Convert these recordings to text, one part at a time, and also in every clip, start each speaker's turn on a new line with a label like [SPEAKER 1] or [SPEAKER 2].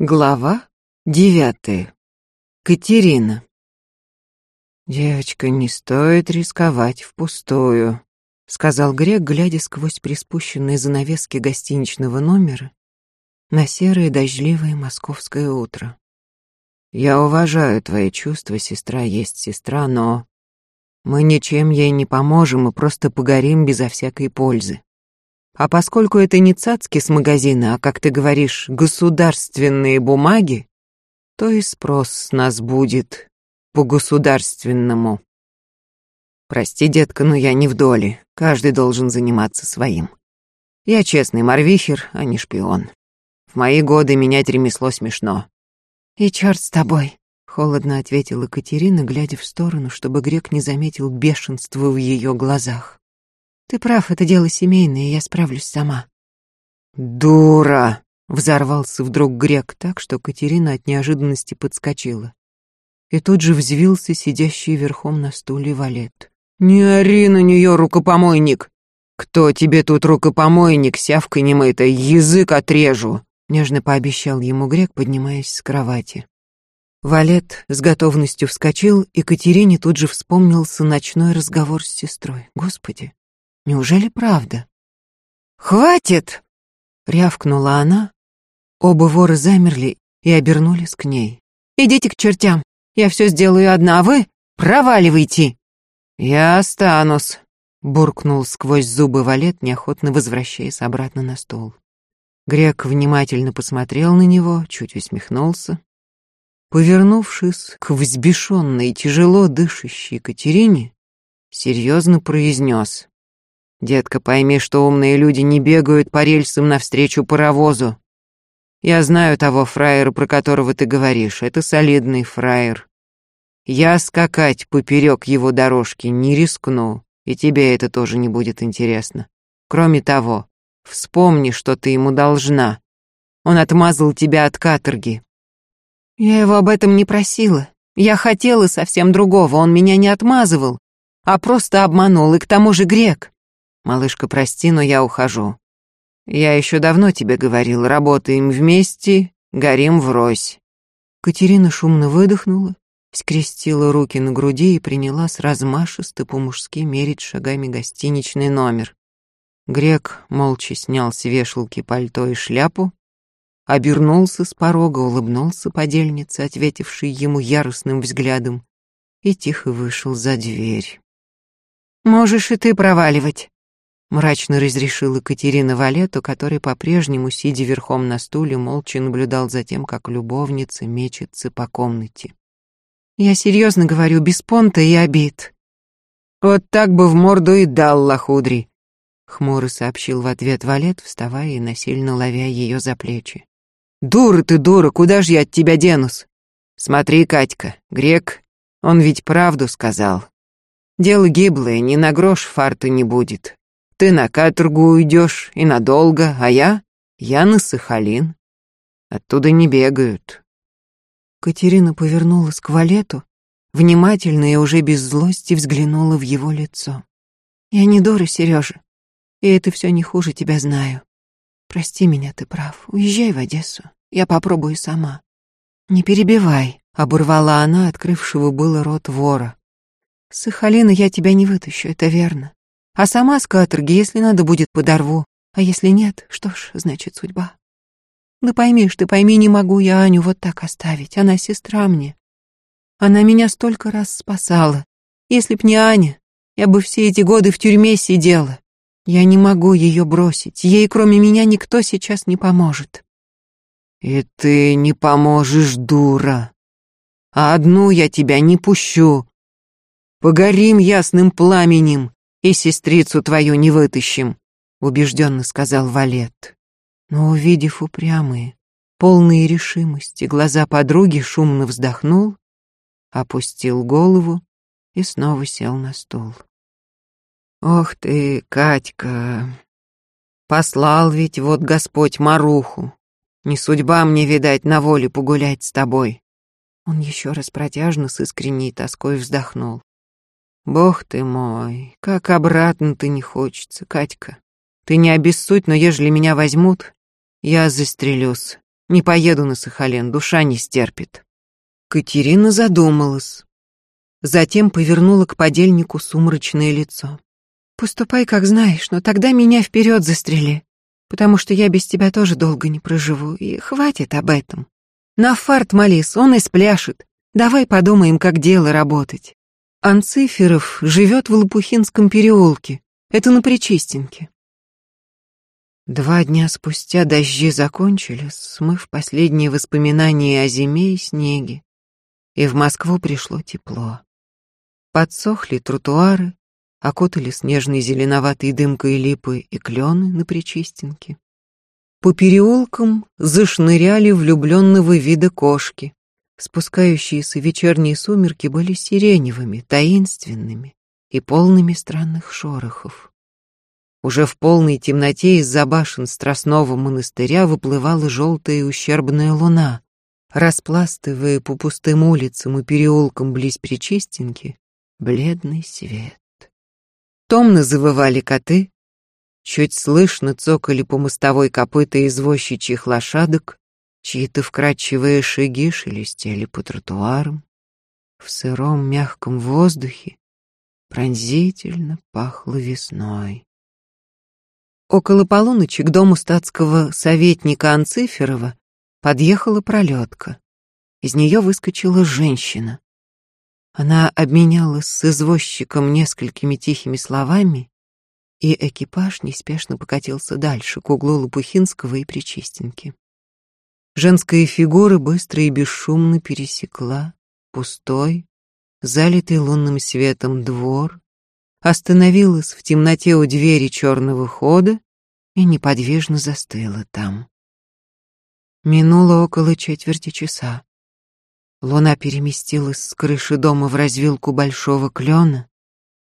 [SPEAKER 1] Глава девятая. Катерина. «Девочка, не стоит рисковать впустую», — сказал Грек, глядя сквозь приспущенные занавески гостиничного номера на серое дождливое московское утро. «Я уважаю твои чувства, сестра есть сестра, но мы ничем ей не поможем и просто погорим безо всякой пользы. А поскольку это не цацки с магазина, а, как ты говоришь, государственные бумаги, то и спрос с нас будет по-государственному. Прости, детка, но я не в доле. Каждый должен заниматься своим. Я честный морвихер, а не шпион. В мои годы менять ремесло смешно.
[SPEAKER 2] И черт с тобой, холодно ответила Катерина, глядя в сторону, чтобы грек не заметил бешенства в ее глазах. Ты прав, это дело семейное, я справлюсь сама.
[SPEAKER 1] Дура! Взорвался вдруг грек так, что Катерина от неожиданности подскочила. И тут же взвился сидящий верхом на стуле валет. «Не ори на нее, рукопомойник! Кто тебе тут рукопомойник, сявка немытая, язык отрежу!» Нежно пообещал ему грек, поднимаясь с кровати. Валет с готовностью вскочил, и Катерине тут же вспомнился ночной разговор с сестрой. Господи, Неужели правда? «Хватит!» — рявкнула она. Оба вора замерли и обернулись к ней. «Идите к чертям, я все сделаю одна, а вы проваливайте!» «Я останусь», — буркнул сквозь зубы валет, неохотно возвращаясь обратно на стол. Грек внимательно посмотрел на него, чуть усмехнулся. Повернувшись к взбешенной, тяжело дышащей Катерине, серьезно произнес. Детка, пойми, что умные люди не бегают по рельсам навстречу паровозу. Я знаю того фраера, про которого ты говоришь. Это солидный фраер. Я скакать поперек его дорожки не рискну, и тебе это тоже не будет интересно. Кроме того, вспомни, что ты ему должна. Он отмазал тебя от каторги.
[SPEAKER 2] Я его об этом не просила. Я хотела совсем другого, он меня не отмазывал, а просто обманул, и к тому же грек.
[SPEAKER 1] Малышка, прости, но я ухожу. Я еще давно тебе говорил, работаем вместе, горим врозь. Катерина шумно выдохнула, скрестила руки на груди и приняла с размашисто по-мужски мерить шагами гостиничный номер. Грек молча снял с вешалки пальто и шляпу, обернулся с порога, улыбнулся подельнице, ответившей ему яростным взглядом, и тихо вышел за дверь.
[SPEAKER 2] «Можешь и ты проваливать»,
[SPEAKER 1] мрачно разрешила Катерина Валету, который по-прежнему, сидя верхом на стуле, молча наблюдал за тем, как любовница мечется по комнате.
[SPEAKER 2] «Я серьезно говорю, без понта и обид».
[SPEAKER 1] «Вот так бы в морду и дал лохудри», — хмуро сообщил в ответ Валет, вставая и насильно ловя ее за плечи. «Дура ты, дура, куда же я от тебя денусь? Смотри, Катька, грек, он ведь правду сказал. Дело гиблое, ни на грош фарта не будет. Ты на каторгу уйдешь и надолго, а я? Я на Сахалин. Оттуда не бегают.
[SPEAKER 2] Катерина повернулась к Валету, внимательно и уже без злости взглянула в его лицо. Я не дура, Сережа, и это все не хуже тебя знаю. Прости меня, ты прав. Уезжай в Одессу. Я попробую сама. Не перебивай, оборвала она, открывшего было рот вора. Сахалина я тебя не вытащу, это верно. А сама с каторги, если надо будет, подорву. А если нет, что ж, значит, судьба. Да поймишь ты, пойми, не могу я Аню вот так оставить. Она сестра мне. Она меня столько раз спасала. Если б не Аня, я бы все эти годы в тюрьме сидела. Я не могу ее бросить. Ей, кроме меня, никто сейчас не поможет.
[SPEAKER 1] И ты не поможешь, дура. А одну я тебя не пущу. Погорим ясным пламенем, и сестрицу твою не вытащим», — убежденно сказал Валет. Но, увидев упрямые, полные решимости, глаза подруги, шумно вздохнул, опустил голову и снова сел на стул. «Ох ты, Катька, послал ведь вот Господь Маруху. Не судьба мне, видать, на воле погулять с тобой». Он еще раз протяжно с искренней тоской вздохнул. Бог ты мой, как обратно-то не хочется, Катька. Ты не обессудь, но ежели меня возьмут, я застрелюсь. Не поеду на Сахалин, душа не стерпит. Катерина задумалась. Затем повернула к подельнику сумрачное лицо.
[SPEAKER 2] Поступай, как знаешь, но тогда меня вперед застрели, потому что я без тебя тоже долго не проживу, и хватит об этом. На фарт молись, он и спляшет. Давай подумаем, как дело работать. Анциферов живет в Лопухинском переулке. Это на Причистенке.
[SPEAKER 1] Два дня спустя дожди закончились, смыв последние воспоминания о зиме и снеге, и в Москву пришло тепло. Подсохли тротуары, окутали снежной зеленоватой дымкой липы и клены на Причистенке. По переулкам зашныряли влюбленного вида кошки. Спускающиеся вечерние сумерки были сиреневыми, таинственными и полными странных шорохов. Уже в полной темноте из-за башен Страстного монастыря выплывала желтая ущербная луна, распластывая по пустым улицам и переулкам близ Причистенки бледный свет. Томно завывали коты, чуть слышно цокали по мостовой копыта извозчичьих лошадок, чьи-то вкрадчивые шаги шелестели по тротуарам. В сыром мягком воздухе пронзительно пахло весной. Около полуночи к дому статского советника Анциферова подъехала пролетка. Из нее выскочила женщина. Она обменялась с извозчиком несколькими тихими словами, и экипаж неспешно покатился дальше, к углу Лопухинского и Причистенки. Женская фигура быстро и бесшумно пересекла пустой, залитый лунным светом двор, остановилась в темноте у двери черного хода и неподвижно застыла там. Минуло около четверти часа. Луна переместилась с крыши дома в развилку большого клена.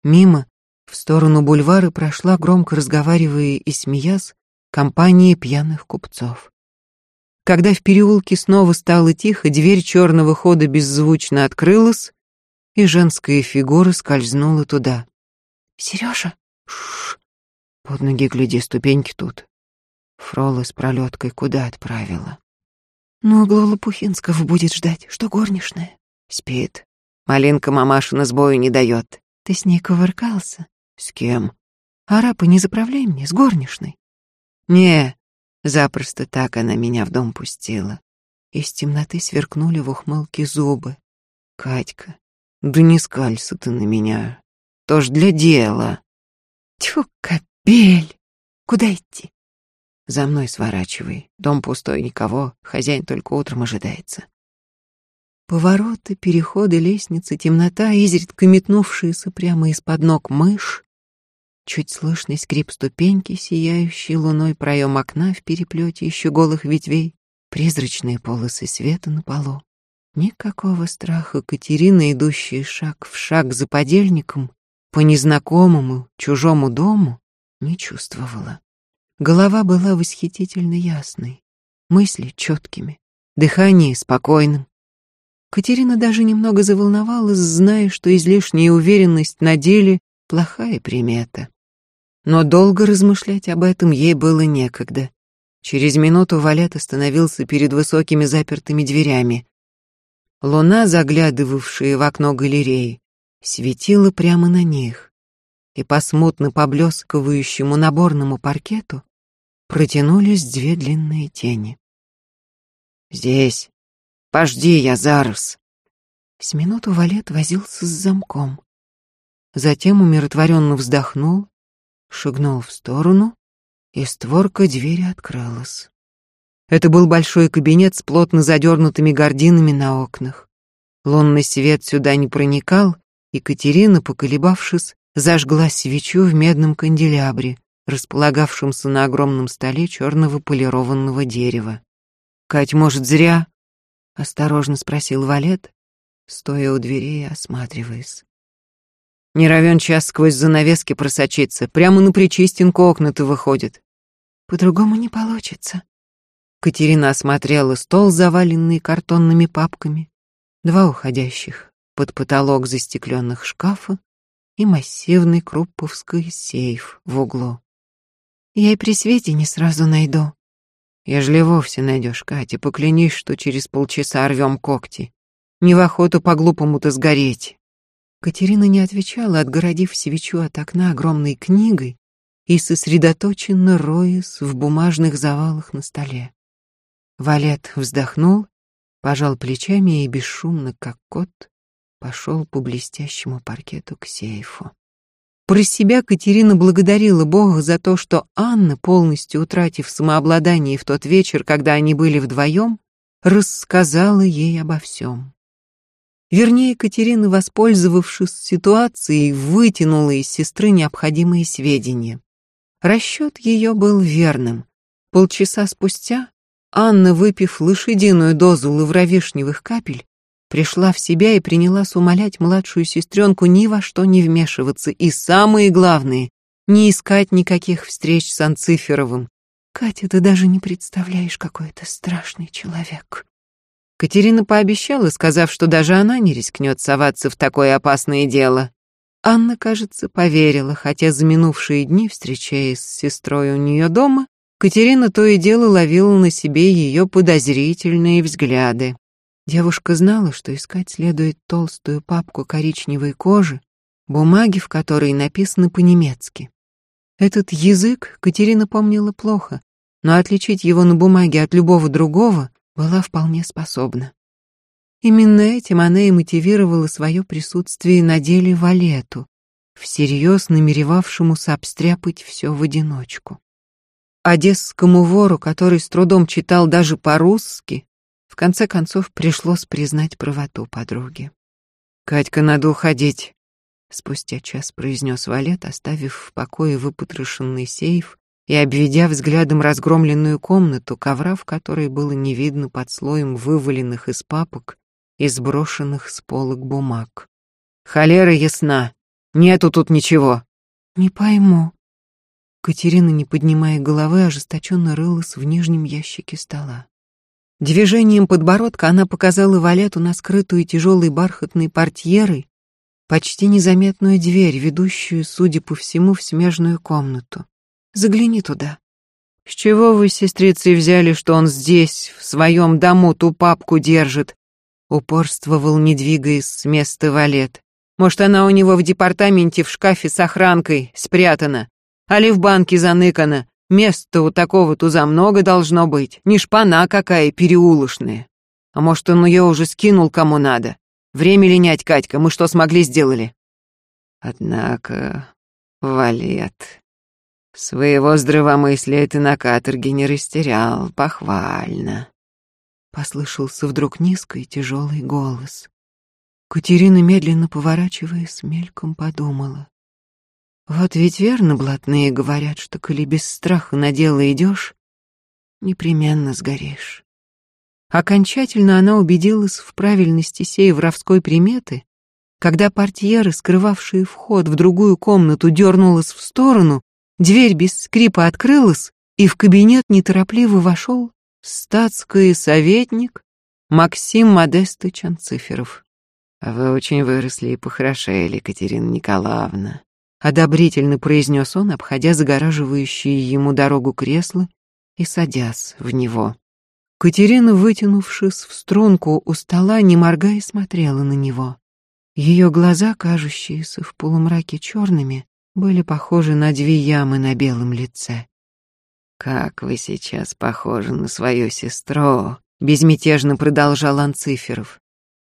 [SPEAKER 1] Мимо, в сторону бульвара, прошла, громко разговаривая и смеясь, компания пьяных купцов. Когда в переулке снова стало тихо, дверь черного хода беззвучно открылась, и женская фигура скользнула туда.
[SPEAKER 2] «Сережа?»
[SPEAKER 1] «Шш! Под ноги гляди, ступеньки тут». Фрола с пролеткой куда отправила?
[SPEAKER 2] «Ну, углу Лопухинского будет ждать, что горничная?»
[SPEAKER 1] «Спит. Малинка мамашина сбою не дает».
[SPEAKER 2] «Ты с ней ковыркался?»
[SPEAKER 1] «С кем?»
[SPEAKER 2] «Арапа, не заправляй мне, с горничной».
[SPEAKER 1] «Не, запросто так она меня в дом пустила». Из темноты сверкнули в ухмылке зубы. «Катька, да не скалься ты на меня. То ж для дела.
[SPEAKER 2] Тьфу, кобель! Куда идти?
[SPEAKER 1] За мной сворачивай. Дом пустой, никого. Хозяин только утром ожидается. Повороты, переходы, лестницы, темнота, изредка метнувшиеся прямо из-под ног мышь, чуть слышный скрип ступеньки, сияющий луной проем окна в переплете еще голых ветвей, призрачные полосы света на полу. Никакого страха Катерина, идущая шаг в шаг за подельником, по незнакомому, чужому дому, не чувствовала. Голова была восхитительно ясной, мысли четкими, дыхание спокойным. Катерина даже немного заволновалась, зная, что излишняя уверенность на деле — плохая примета. Но долго размышлять об этом ей было некогда. Через минуту Валет остановился перед высокими запертыми дверями. Луна, заглядывавшая в окно галереи, светила прямо на них, и по смутно поблескивающему наборному паркету протянулись две длинные тени. «Здесь. Пожди, я зараз». С минуту Валет возился с замком. Затем умиротворенно вздохнул, шагнул в сторону, и створка двери открылась. Это был большой кабинет с плотно задернутыми гардинами на окнах. Лунный свет сюда не проникал, и Катерина, поколебавшись, зажгла свечу в медном канделябре, располагавшемся на огромном столе черного полированного дерева. «Кать, может, зря?» — осторожно спросил Валет, стоя у дверей и осматриваясь. «Не равен час сквозь занавески просочиться, прямо на причистинку окна-то выходит».
[SPEAKER 2] «По-другому не получится»,
[SPEAKER 1] Катерина осмотрела стол, заваленный картонными папками, два уходящих под потолок застекленных шкафа и массивный крупповский сейф в углу.
[SPEAKER 2] Я и при свете не сразу найду.
[SPEAKER 1] Ежели вовсе найдешь Катя, поклянись, что через полчаса рвем когти. Не в охоту по-глупому-то сгореть.
[SPEAKER 2] Катерина не отвечала, отгородив свечу от окна огромной книгой и сосредоточенно роясь в бумажных завалах на столе. Валет вздохнул, пожал плечами и бесшумно, как кот, пошел по блестящему паркету к сейфу. Про себя Катерина благодарила Бога за то, что Анна, полностью утратив самообладание в тот вечер, когда они были вдвоем, рассказала ей обо всем. Вернее, Катерина, воспользовавшись ситуацией, вытянула из сестры необходимые сведения. Расчет ее был верным. Полчаса спустя Анна, выпив лошадиную дозу лавровишневых капель, пришла в себя и принялась умолять младшую сестренку ни во что не вмешиваться и, самое главное, не искать никаких встреч с Анциферовым. «Катя, ты даже не представляешь, какой это страшный человек», Катерина пообещала, сказав, что даже она не рискнет соваться в такое опасное дело. Анна, кажется, поверила, хотя за минувшие дни, встречаясь с сестрой у нее дома, Катерина то и дело ловила на себе ее подозрительные взгляды. Девушка знала, что искать следует толстую папку коричневой кожи, бумаги в которой написаны по-немецки. Этот язык Катерина помнила плохо, но отличить его на бумаге от любого другого была вполне способна. Именно этим она и мотивировала свое присутствие на деле Валету, всерьез намеревавшемуся обстряпать все в одиночку. Одесскому вору, который с трудом читал даже по-русски, в конце концов пришлось признать правоту подруги. «Катька, надо уходить», — спустя час произнес Валет, оставив в покое выпотрошенный сейф и обведя взглядом разгромленную комнату, ковра в которой было не видно под слоем вываленных из папок и сброшенных с полок бумаг. «Холера ясна. Нету тут ничего». «Не пойму». Катерина, не поднимая головы, ожесточенно рылась в нижнем ящике стола.
[SPEAKER 1] Движением подбородка она показала Валету на скрытую тяжелой бархатной портьерой почти незаметную дверь, ведущую, судя по всему, в смежную комнату. Загляни туда. С чего вы, сестрицы, взяли, что он здесь, в своем дому, ту папку держит? Упорствовал, не двигаясь с места валет. Может, она у него в департаменте в шкафе с охранкой спрятана, али в банке заныкана. Места у такого туза много должно быть, не шпана какая переулошная. А может, он ее уже скинул кому надо. Время линять, Катька, мы что смогли сделали? Однако, Валет, Своего здравомыслия ты на каторге не растерял, похвально.
[SPEAKER 2] Послышался вдруг низкий тяжелый голос. Катерина, медленно поворачиваясь, мельком подумала. Вот ведь верно блатные говорят, что коли без страха на дело идешь, непременно сгоришь. Окончательно она убедилась в правильности сей воровской приметы, когда портьеры, скрывавшие вход в другую комнату, дернулась в сторону, Дверь без скрипа открылась, и в кабинет неторопливо вошел статский советник Максим Модестыч Анциферов.
[SPEAKER 1] «А вы очень выросли и похорошели, Екатерина Николаевна», — одобрительно произнес он, обходя загораживающие ему дорогу кресло и садясь в него.
[SPEAKER 2] Катерина, вытянувшись в струнку у стола, не моргая, смотрела на него. Ее глаза, кажущиеся в полумраке черными, были похожи на две ямы на белом лице.
[SPEAKER 1] «Как вы сейчас похожи на свою сестру», — безмятежно продолжал Анциферов.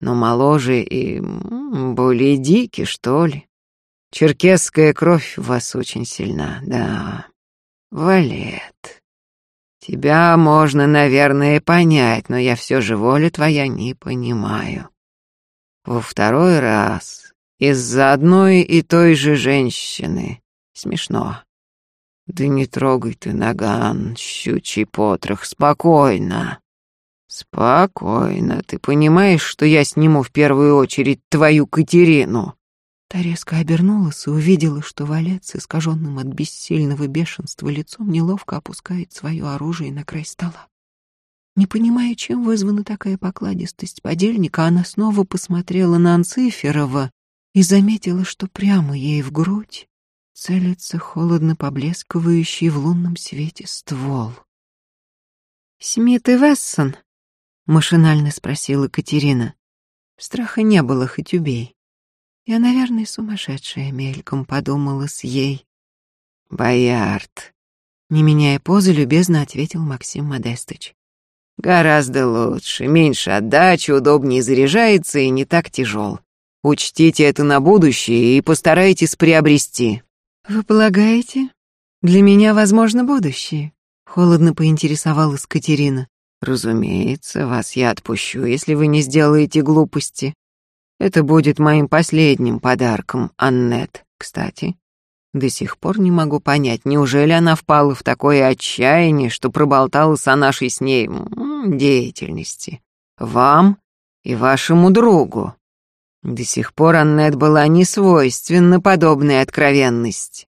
[SPEAKER 1] «Но моложе и более дикий, что ли. Черкесская кровь в вас очень сильна, да. Валет, тебя можно, наверное, понять, но я все же воля твоя не понимаю. Во второй раз из-за одной и той же женщины. Смешно. Да не трогай ты наган, щучий потрох, спокойно. Спокойно, ты понимаешь, что я сниму в первую очередь твою Катерину?
[SPEAKER 2] Та резко обернулась и увидела, что валец, искаженным от бессильного бешенства лицом, неловко опускает свое оружие на край стола. Не понимая, чем вызвана такая покладистость подельника, она снова посмотрела на Анциферова, и заметила, что прямо ей в грудь целится холодно поблескивающий в лунном свете ствол. Смит и Вессон? Машинально спросила Катерина. Страха не было, хоть убей. Я, наверное, сумасшедшая, мельком подумала с ей.
[SPEAKER 1] Боярд,
[SPEAKER 2] не меняя позы, любезно ответил Максим Модестыч.
[SPEAKER 1] Гораздо лучше, меньше отдачи, удобнее заряжается и не так тяжел. Учтите это на будущее и постарайтесь приобрести.
[SPEAKER 2] Вы полагаете? Для меня возможно будущее? Холодно поинтересовалась Катерина.
[SPEAKER 1] Разумеется, вас я отпущу, если вы не сделаете глупости. Это будет моим последним подарком, Аннет, кстати. До сих пор не могу понять, неужели она впала в такое отчаяние, что проболталась о нашей с ней деятельности. Вам и вашему другу. До сих пор Аннет была не свойственна подобная откровенность.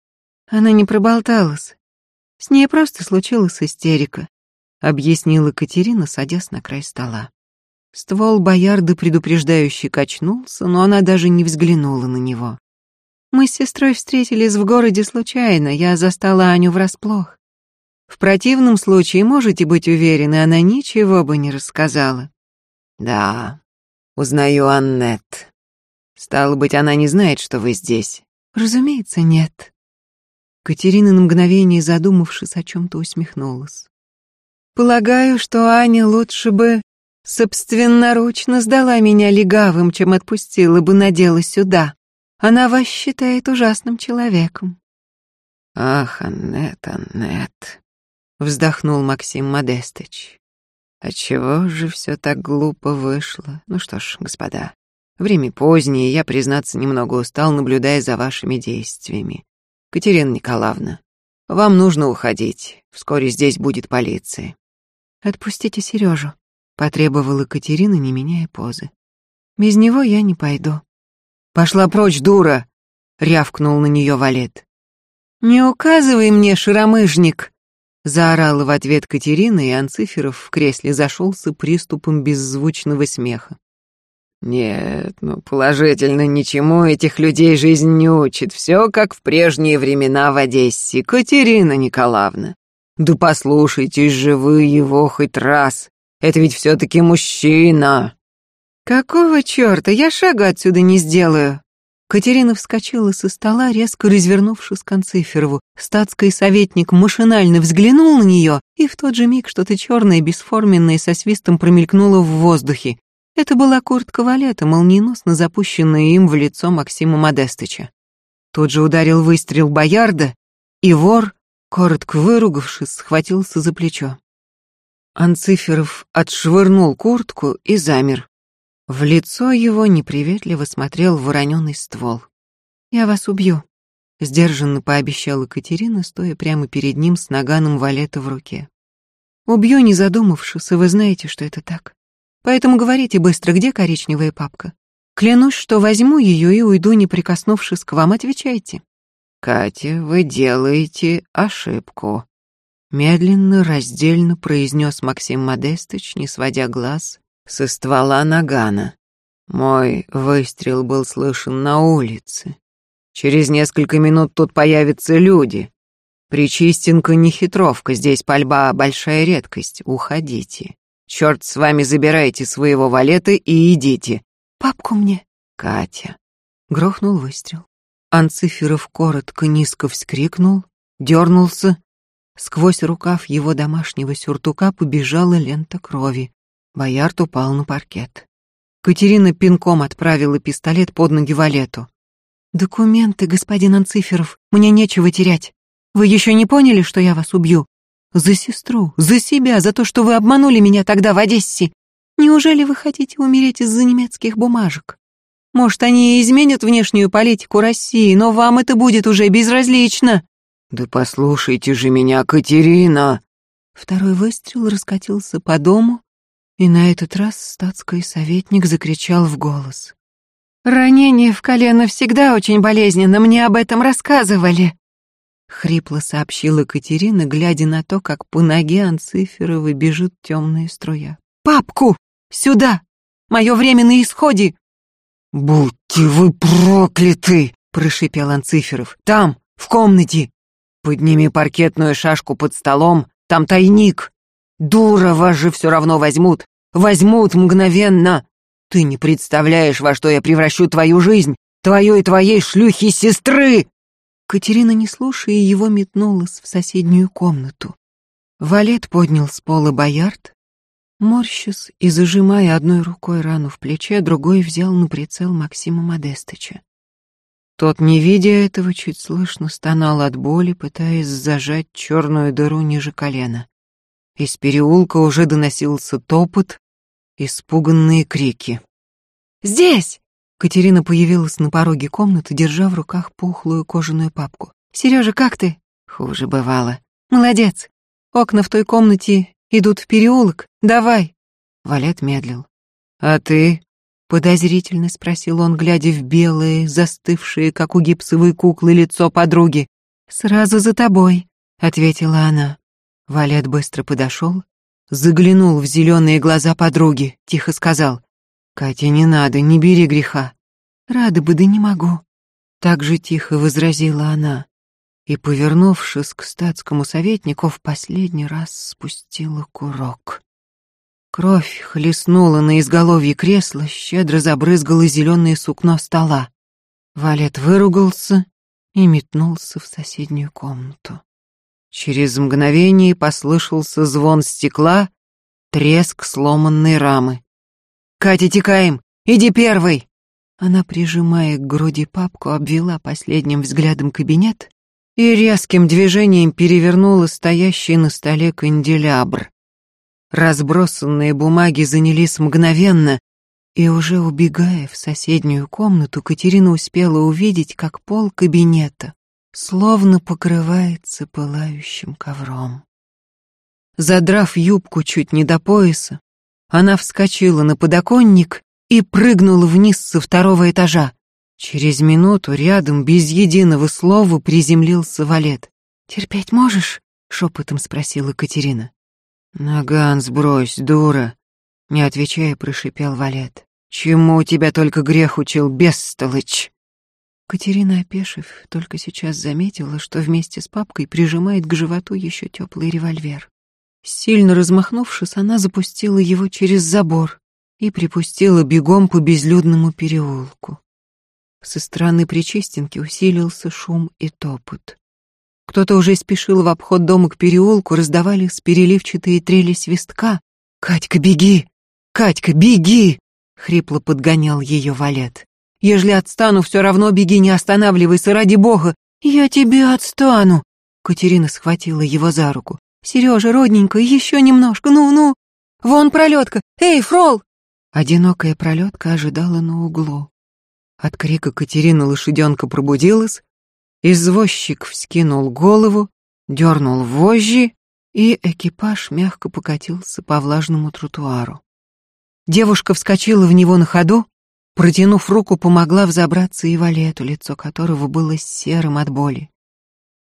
[SPEAKER 2] Она не проболталась. С ней просто случилась истерика объяснила Катерина, садясь на край стола. Ствол боярды предупреждающе качнулся, но она даже не взглянула на него. Мы с сестрой встретились в городе случайно, я застала Аню врасплох. В противном случае, можете быть уверены, она ничего бы не рассказала.
[SPEAKER 1] Да, узнаю Аннет. Стало быть, она не знает, что вы здесь.
[SPEAKER 2] Разумеется, нет. Катерина на мгновение задумавшись о чем-то усмехнулась. Полагаю, что Аня лучше бы собственноручно сдала меня легавым, чем отпустила бы надела сюда. Она вас считает ужасным человеком.
[SPEAKER 1] Ах, Аннет, Аннет, вздохнул Максим Модестыч. А чего же все так глупо вышло? Ну что ж, господа, время позднее, я, признаться, немного устал, наблюдая за вашими действиями. Катерина Николаевна, вам нужно уходить. Вскоре здесь будет полиция.
[SPEAKER 2] «Отпустите Сережу», — потребовала Катерина, не меняя позы. «Без него я не пойду».
[SPEAKER 1] «Пошла прочь, дура!» — рявкнул на нее Валет.
[SPEAKER 2] «Не указывай мне, шаромыжник!» — заорала в ответ Катерина, и Анциферов в кресле зашелся приступом беззвучного смеха.
[SPEAKER 1] «Нет, ну положительно ничему этих людей жизнь не учит. Все как в прежние времена в Одессе. Катерина Николаевна, да послушайтесь же вы его хоть раз. Это ведь все-таки мужчина.
[SPEAKER 2] Какого черта? Я шага отсюда не сделаю. Катерина вскочила со стола, резко развернувшись к Анциферову. Статский советник машинально взглянул на нее, и в тот же миг что-то черное, бесформенное, со свистом промелькнуло в воздухе. Это была куртка валета, молниеносно запущенная им в лицо Максима Модестыча. Тут же ударил выстрел Боярда, и вор коротко выругавшись, схватился за плечо. Анциферов отшвырнул куртку и замер. В лицо его неприветливо смотрел вороненый ствол. «Я вас убью», — сдержанно пообещала Катерина, стоя прямо перед ним с наганом валета в руке. «Убью, не задумавшись, и вы знаете, что это так. Поэтому говорите быстро, где коричневая папка? Клянусь, что возьму ее и уйду, не прикоснувшись к вам, отвечайте».
[SPEAKER 1] «Катя, вы делаете ошибку», —
[SPEAKER 2] медленно, раздельно произнес Максим Модестыч, не сводя глаз со ствола нагана.
[SPEAKER 1] «Мой выстрел был слышен на улице. Через несколько минут тут появятся люди. Причистенка не хитровка, здесь пальба большая редкость. Уходите. Черт с вами, забирайте своего валета и идите».
[SPEAKER 2] «Папку мне».
[SPEAKER 1] «Катя».
[SPEAKER 2] Грохнул выстрел. Анциферов коротко низко вскрикнул, дернулся. Сквозь рукав его домашнего сюртука побежала лента крови. Боярд упал на паркет. Катерина пинком отправила пистолет под ноги Валету. «Документы, господин Анциферов, мне нечего терять. Вы еще не поняли, что я вас убью? За сестру, за себя, за то, что вы обманули меня тогда в Одессе. Неужели вы хотите умереть из-за немецких бумажек? Может, они и изменят внешнюю политику России, но вам это будет уже безразлично.
[SPEAKER 1] Да послушайте же меня, Катерина.
[SPEAKER 2] Второй выстрел раскатился по дому, и на этот раз статский советник закричал в голос. «Ранение в колено всегда очень болезненно, мне об этом рассказывали!» Хрипло сообщила Катерина, глядя на то, как по ноге Анциферовой бежит темная струя. «Папку! Сюда! Мое время на исходе!
[SPEAKER 1] «Будьте вы прокляты!»
[SPEAKER 2] — прошипел Анциферов. «Там, в комнате!
[SPEAKER 1] Подними паркетную шашку под столом, там тайник!» Дура, вас же все равно возьмут. Возьмут мгновенно. Ты не представляешь, во что я превращу твою жизнь, твою и твоей шлюхи-сестры!»
[SPEAKER 2] Катерина, не слушая его, метнулась в соседнюю комнату. Валет поднял с пола боярд, морщась и зажимая одной рукой рану в плече, другой взял на прицел Максима Модестыча. Тот, не видя этого, чуть слышно стонал от боли, пытаясь зажать черную дыру ниже колена. Из переулка уже доносился топот, испуганные крики. «Здесь!» Катерина появилась на пороге комнаты, держа в руках пухлую кожаную папку. «Сережа, как ты?» «Хуже бывало». «Молодец! Окна в той комнате идут в переулок. Давай!» Валет медлил. «А ты?» — подозрительно спросил он, глядя в белое, застывшее, как у гипсовой куклы, лицо подруги. «Сразу за тобой», — ответила она. Валет быстро подошел, заглянул в зеленые глаза подруги, тихо сказал. «Катя, не надо, не бери греха». «Рада бы, да не могу», — так же тихо возразила она и, повернувшись к статскому советнику, в последний раз спустила курок. Кровь хлестнула на изголовье кресла, щедро забрызгала зеленое сукно стола. Валет выругался и метнулся в соседнюю комнату. Через мгновение послышался звон стекла, треск сломанной рамы. «Катя, текаем! Иди первой!» Она, прижимая к груди папку, обвела последним взглядом кабинет и резким движением перевернула стоящий на столе канделябр. Разбросанные бумаги занялись мгновенно, и уже убегая в соседнюю комнату, Катерина успела увидеть, как пол кабинета словно покрывается пылающим ковром. Задрав юбку чуть не до пояса, она вскочила на подоконник и прыгнула вниз со второго этажа. Через минуту рядом, без единого слова, приземлился Валет. «Терпеть можешь?» — шепотом спросила Катерина. «Наган сбрось, дура!» — не отвечая, прошипел Валет. «Чему тебя только грех учил, бестолочь?» Катерина, опешив, только сейчас заметила, что вместе с папкой прижимает к животу еще теплый револьвер. Сильно размахнувшись, она запустила его через забор и припустила бегом по безлюдному переулку. Со стороны Причистенки усилился шум и топот. Кто-то уже спешил в обход дома к переулку, раздавались переливчатые трели свистка. «Катька, беги! Катька, беги!» — хрипло подгонял ее валет. Ежели отстану, все равно беги, не останавливайся, ради бога. Я тебе отстану. Катерина схватила его за руку. Сережа, родненько, еще немножко, ну-ну. Вон пролетка. Эй, фрол! Одинокая пролетка ожидала на углу. От крика Катерины лошаденка пробудилась, извозчик вскинул голову, дернул вожжи, и экипаж мягко покатился по влажному тротуару. Девушка вскочила в него на ходу, Протянув руку, помогла взобраться и Валету, лицо которого было серым от боли.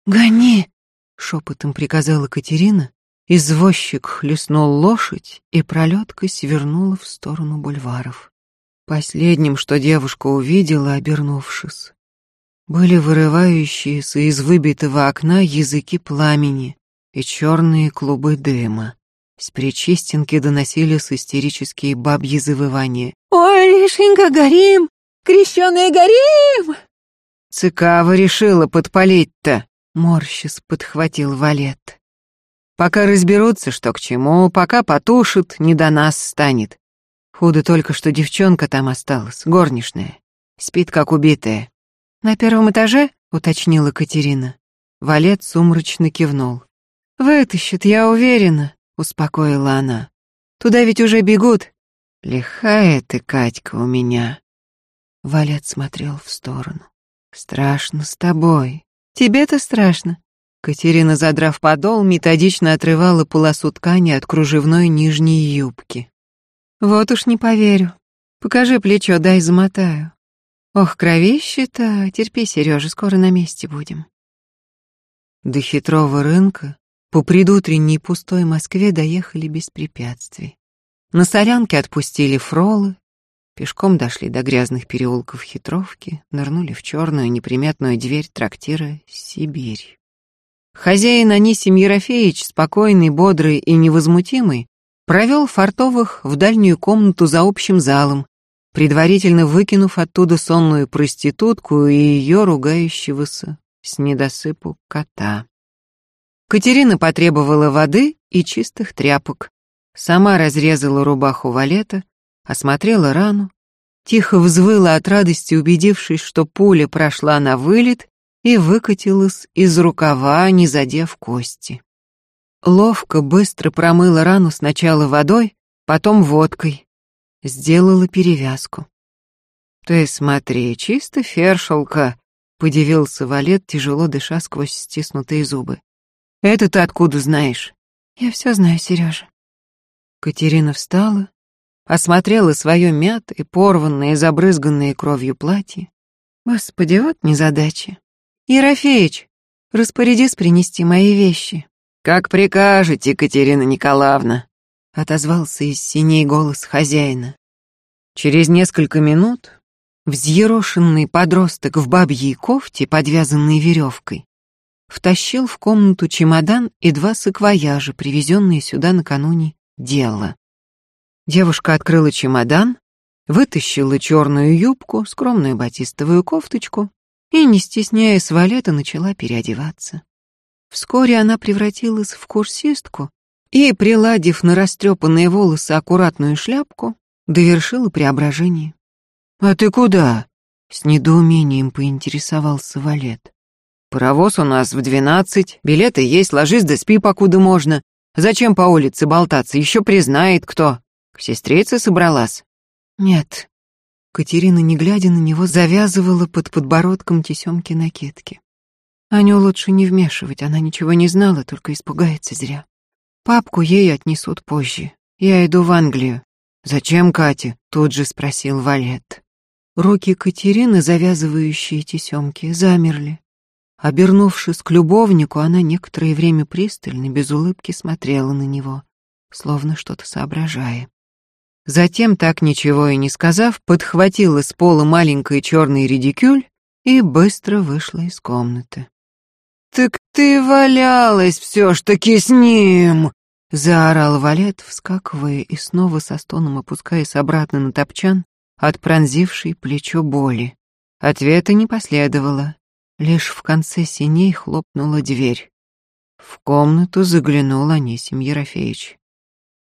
[SPEAKER 2] «Гони!» — шепотом приказала Катерина. Извозчик хлестнул лошадь, и пролетка свернула в сторону бульваров. Последним, что девушка увидела, обернувшись, были вырывающиеся из выбитого окна языки пламени и черные клубы дыма. С причистенки доносились истерические бабьи завывания. «Ой, Лишенька, горим! Крещеные горим!» «Цикава решила подпалить-то!» — морщис подхватил Валет. «Пока разберутся, что к чему, пока потушат, не до нас станет. Худо только, что девчонка там осталась, горничная. Спит, как убитая». «На первом этаже?» — уточнила Катерина. Валет сумрачно кивнул. «Вытащит, я уверена», — успокоила она. «Туда ведь уже бегут». «Лихая ты, Катька, у меня». Валет смотрел в сторону. «Страшно с тобой». «Тебе-то страшно». Катерина, задрав подол, методично отрывала полосу ткани от кружевной нижней юбки. «Вот уж не поверю. Покажи плечо, дай замотаю». «Ох, кровище-то, терпи, Сережа, скоро на месте будем». До хитрого рынка по предутренней пустой Москве доехали без препятствий. На Сорянке отпустили фролы, пешком дошли до грязных переулков хитровки, нырнули в черную неприметную дверь трактира «Сибирь».
[SPEAKER 1] Хозяин Анисим Ерофеевич, спокойный, бодрый и невозмутимый, провел фартовых в дальнюю комнату за общим залом, предварительно выкинув оттуда сонную проститутку и ее ругающегося с недосыпу кота. Катерина потребовала воды и чистых тряпок, сама разрезала рубаху валета, осмотрела рану, тихо взвыла от радости, убедившись, что пуля прошла на вылет и выкатилась из рукава, не задев кости. Ловко, быстро промыла рану сначала водой, потом водкой. Сделала перевязку. «Ты смотри, чисто фершелка», — подивился Валет, тяжело дыша сквозь стиснутые зубы. «Это ты откуда знаешь?»
[SPEAKER 2] «Я все знаю, Сережа».
[SPEAKER 1] Катерина встала, осмотрела свое мятое, порванное забрызганное кровью платье. Господи, вот незадача. «Ерофеич, распорядись принести мои вещи». «Как прикажете, Екатерина Николаевна», — отозвался из синей голос хозяина. Через несколько минут взъерошенный подросток в бабьей кофте, подвязанной веревкой, втащил в комнату чемодан и два саквояжа, привезенные сюда накануне дела. Девушка открыла чемодан, вытащила черную юбку, скромную батистовую кофточку и, не стесняясь валета, начала переодеваться. Вскоре она превратилась в курсистку и, приладив на растрепанные волосы аккуратную шляпку, довершила преображение. «А ты куда?» — с недоумением поинтересовался Валет. «Паровоз у нас в двенадцать, билеты есть, ложись да спи, покуда можно. Зачем по улице болтаться, еще признает кто. К сестрице собралась?» «Нет, Катерина, не глядя на него, завязывала под подбородком тесемки накидки. Аню лучше не вмешивать, она ничего не знала, только испугается зря. Папку ей отнесут позже. Я иду в Англию. Зачем, Кате? Тут же спросил Валет. Руки Катерины, завязывающие тесемки, замерли. Обернувшись к любовнику, она некоторое время пристально, без улыбки смотрела на него, словно что-то соображая. Затем, так ничего и не сказав, подхватила с пола маленький черный редикюль и быстро вышла из комнаты. «Так ты валялась все ж таки с ним!» — заорал Валет, вскакивая и снова со стоном опускаясь обратно на топчан от пронзившей плечо боли. Ответа не последовало. Лишь в конце синей хлопнула дверь. В комнату заглянул Анисим Ерофеевич.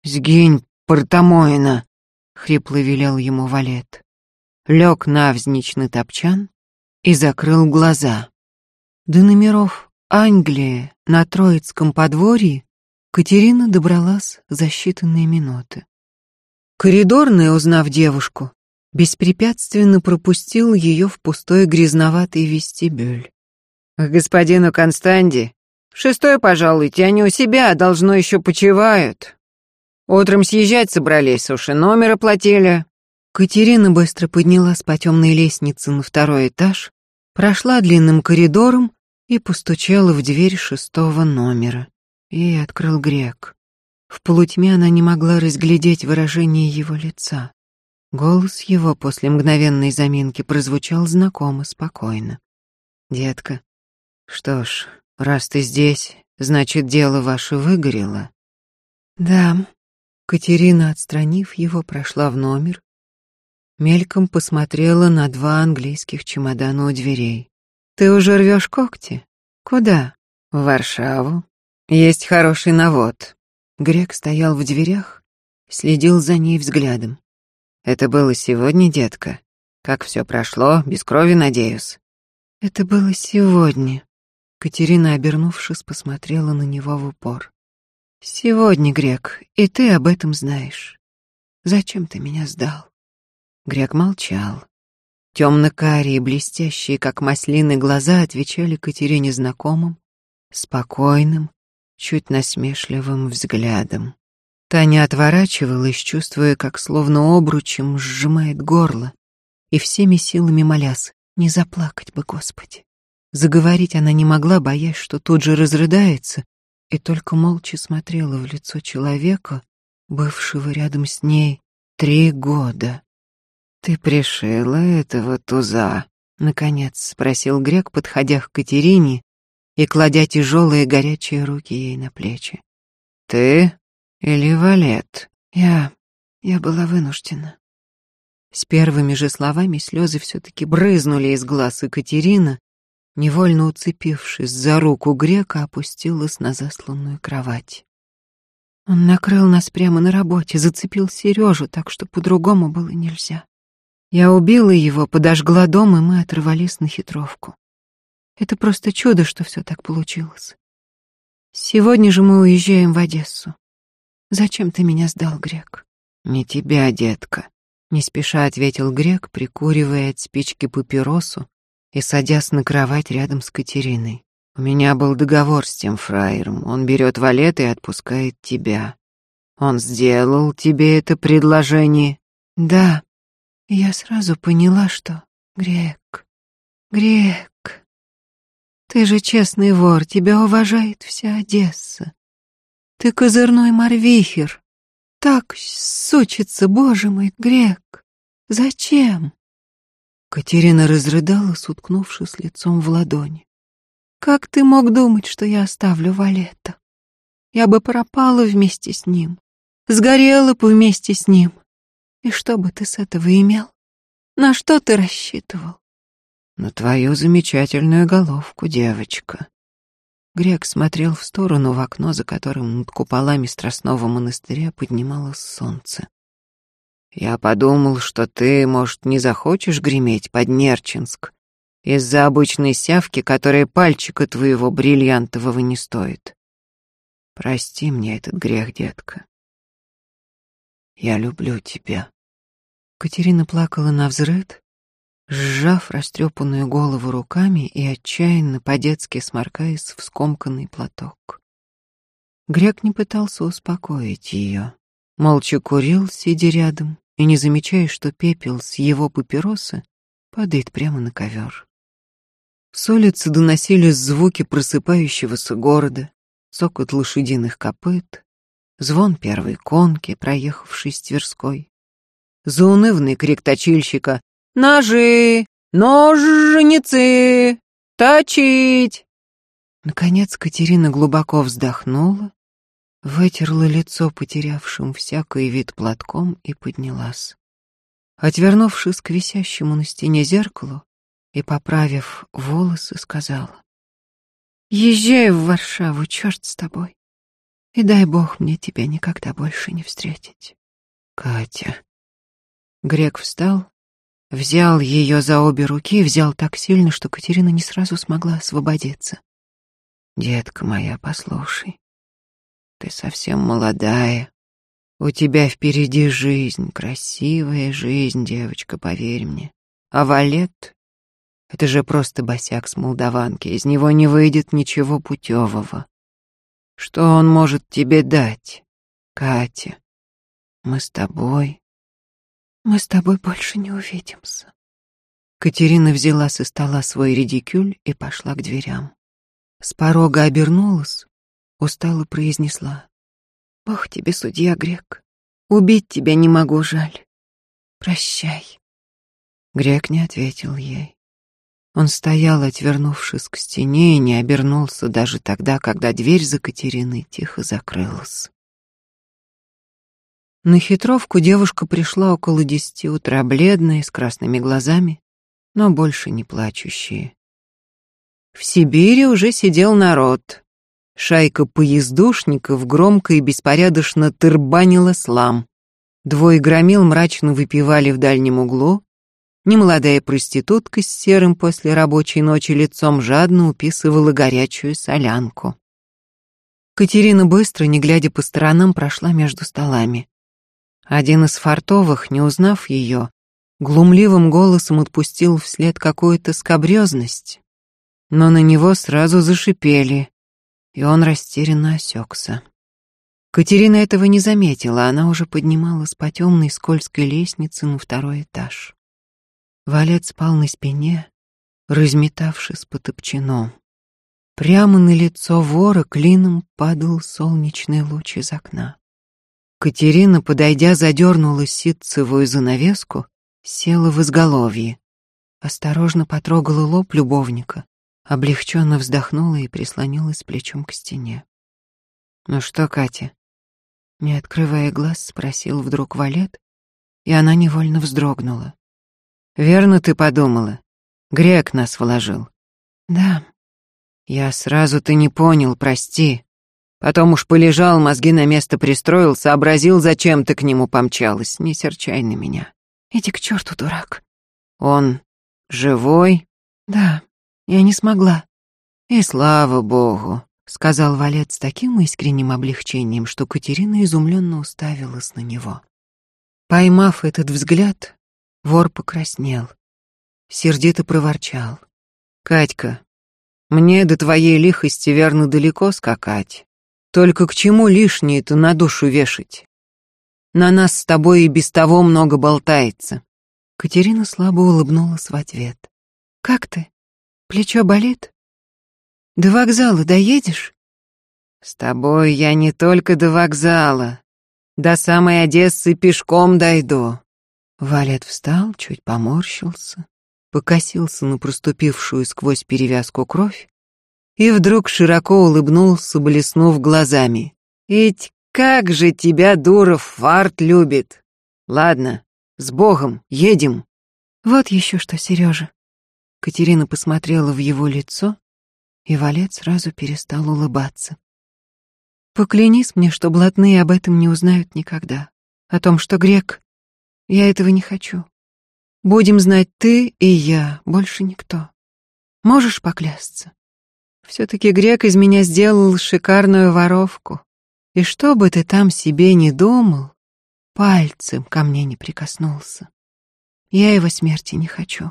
[SPEAKER 1] «Сгинь, Портомоина!» Хрипло велел ему валет. Лег навзничь на топчан и закрыл глаза. До номеров Англии на Троицком подворье Катерина добралась за считанные минуты. Коридорный, узнав девушку, беспрепятственно пропустил ее в пустой грязноватый вестибюль. «К господину Констанди. Шестой, пожалуйте, они у себя, должно еще почивают. Утром съезжать собрались, уж и номер оплатили». Катерина быстро поднялась по темной лестнице на второй этаж, прошла длинным коридором и постучала в дверь шестого номера. Ей открыл грек. В полутьме она не могла разглядеть выражение его лица. Голос его после мгновенной заминки прозвучал знакомо, спокойно. «Детка, что ж, раз ты здесь, значит, дело ваше выгорело?» «Да», Катерина, отстранив его, прошла в номер, мельком посмотрела на два английских чемодана у дверей. «Ты уже рвешь когти? Куда?» «В Варшаву. Есть хороший навод». Грек стоял в дверях, следил за ней взглядом. «Это было сегодня, детка? Как все прошло, без крови, надеюсь?» «Это было сегодня». Катерина, обернувшись, посмотрела на него в упор. Сегодня, Грек, и ты об этом знаешь. Зачем ты меня сдал? Грек молчал. Темно-карие, блестящие, как маслины, глаза отвечали Катерине знакомым, спокойным, чуть насмешливым взглядом. Таня отворачивалась, чувствуя, как словно обручем сжимает горло, и всеми силами молясь, не заплакать бы, Господи. Заговорить она не могла, боясь, что тут же разрыдается, и только молча смотрела в лицо человека, бывшего рядом с ней три года. «Ты пришила этого туза?» — наконец спросил грек, подходя к Катерине
[SPEAKER 2] и кладя тяжелые горячие руки ей на плечи. «Ты или Валет?» «Я... я была вынуждена». С первыми же словами слезы все-таки брызнули из глаз Екатерина, невольно уцепившись за руку грека, опустилась на засланную кровать. Он накрыл нас прямо на работе, зацепил Сережу, так что по-другому было нельзя. Я убила его, подожгла дом, и мы отрывались на хитровку. Это просто чудо, что все так получилось. Сегодня же мы уезжаем в Одессу. Зачем ты меня сдал, Грек?
[SPEAKER 1] Не тебя, детка. Не спеша ответил Грек, прикуривая от спички папиросу и садясь на кровать рядом с Катериной. У меня был договор с тем фраером. Он берет валет и отпускает тебя. Он сделал тебе это предложение?
[SPEAKER 2] Да. я сразу поняла, что... Грек, Грек, ты же честный вор, тебя уважает вся Одесса. Ты козырной Марвихер. Так сучится, боже мой, грек. Зачем? Катерина разрыдалась, уткнувшись лицом в ладони. Как ты мог думать, что я оставлю Валета? Я бы пропала вместе с ним, сгорела бы вместе с ним. И что бы ты с этого имел? На что ты рассчитывал?
[SPEAKER 1] на твою замечательную головку, девочка. Грек смотрел в сторону в окно, за которым над куполами Страстного монастыря поднималось солнце. Я подумал, что ты, может, не захочешь греметь под Нерчинск из-за обычной сявки, которая пальчика твоего бриллиантового не стоит. Прости мне этот грех, детка. Я люблю тебя.
[SPEAKER 2] Катерина плакала на взрыд, сжав растрепанную голову руками и отчаянно по-детски сморкаясь в скомканный платок. Грек не пытался успокоить ее. Молча курил, сидя рядом, и не замечая, что пепел с его папиросы падает прямо на ковер. С улицы доносились звуки просыпающегося города, цокот лошадиных копыт, звон первой конки, проехавшей с Тверской. Заунывный крик точильщика Ножи! Ножницы! Точить!» Наконец Катерина глубоко вздохнула, вытерла лицо потерявшим всякий вид платком и поднялась. Отвернувшись к висящему на стене зеркалу и поправив волосы, сказала. «Езжай в Варшаву, черт с тобой, и дай бог мне тебя никогда больше не встретить».
[SPEAKER 1] «Катя». Грек встал, Взял ее за обе руки, взял так сильно, что Катерина не сразу смогла освободиться. «Детка моя, послушай, ты совсем молодая. У тебя впереди жизнь, красивая жизнь, девочка, поверь мне. А Валет — это же просто босяк с молдаванки, из него не выйдет ничего путевого. Что он может тебе дать, Катя? Мы с тобой,
[SPEAKER 2] мы с тобой больше не увидимся.
[SPEAKER 1] Катерина взяла со стола свой редикюль и пошла к дверям. С порога обернулась, устало произнесла.
[SPEAKER 2] «Бог тебе, судья Грек, убить тебя не могу, жаль. Прощай».
[SPEAKER 1] Грек не ответил ей. Он стоял, отвернувшись к стене, и не обернулся даже тогда, когда дверь за Катериной тихо закрылась. На хитровку девушка пришла около десяти утра, бледная, с красными глазами, но больше не плачущая. В Сибири уже сидел народ. Шайка поездушников громко и беспорядочно тырбанила слам. Двое громил мрачно выпивали в дальнем углу. Немолодая проститутка с серым после рабочей ночи лицом жадно уписывала горячую солянку. Катерина быстро, не глядя по сторонам, прошла между столами. Один из фартовых, не узнав ее, глумливым голосом отпустил вслед какую-то скобрезность, но на него сразу зашипели, и он растерянно осекся. Катерина этого не заметила, она уже поднималась по темной скользкой лестнице на второй этаж. Валет спал на спине, разметавшись по топчану. Прямо на лицо вора клином падал солнечный луч из окна. Катерина, подойдя, задернула ситцевую занавеску, села в изголовье. Осторожно потрогала лоб любовника,
[SPEAKER 2] облегченно вздохнула и прислонилась плечом к стене. «Ну что, Катя?» Не открывая глаз, спросил вдруг Валет, и она невольно вздрогнула. «Верно ты подумала? Грек нас вложил». «Да». «Я сразу-то не понял, прости. Потом уж полежал, мозги на место пристроил, сообразил, зачем ты к нему помчалась. Не серчай на меня».
[SPEAKER 1] «Иди к черту, дурак».
[SPEAKER 2] «Он живой?»
[SPEAKER 1] «Да, я не смогла».
[SPEAKER 2] «И слава богу», — сказал Валет с таким искренним облегчением, что Катерина изумленно уставилась на него. Поймав этот взгляд, вор покраснел, сердито проворчал. «Катька, мне до твоей лихости верно далеко скакать. Только к чему лишнее-то на душу вешать? На нас с тобой и без того много болтается». Катерина слабо улыбнулась в ответ.
[SPEAKER 1] «Как ты? Плечо болит? До вокзала доедешь?»
[SPEAKER 2] «С тобой я не только до вокзала, до самой Одессы пешком дойду. Валет встал, чуть поморщился, покосился на проступившую сквозь перевязку кровь и вдруг широко улыбнулся, блеснув глазами. «Ведь как же тебя, Дуров, фарт любит! Ладно, с Богом, едем!»
[SPEAKER 1] «Вот еще что, Сережа!» Катерина посмотрела в его лицо, и Валет сразу перестал улыбаться. Поклянись мне, что блатные об этом не узнают никогда. О том, что грек. Я этого не хочу. Будем знать ты и я, больше никто. Можешь поклясться? Все-таки грек из меня сделал шикарную воровку. И что бы ты там себе не думал, пальцем ко мне не прикоснулся. Я его смерти не хочу.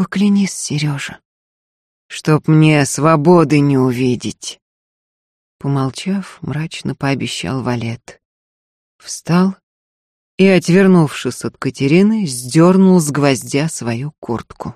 [SPEAKER 1] Поклянись, Сережа.
[SPEAKER 2] Чтоб мне свободы не увидеть. Помолчав, мрачно пообещал Валет. Встал и, отвернувшись от Катерины, сдернул с гвоздя свою куртку.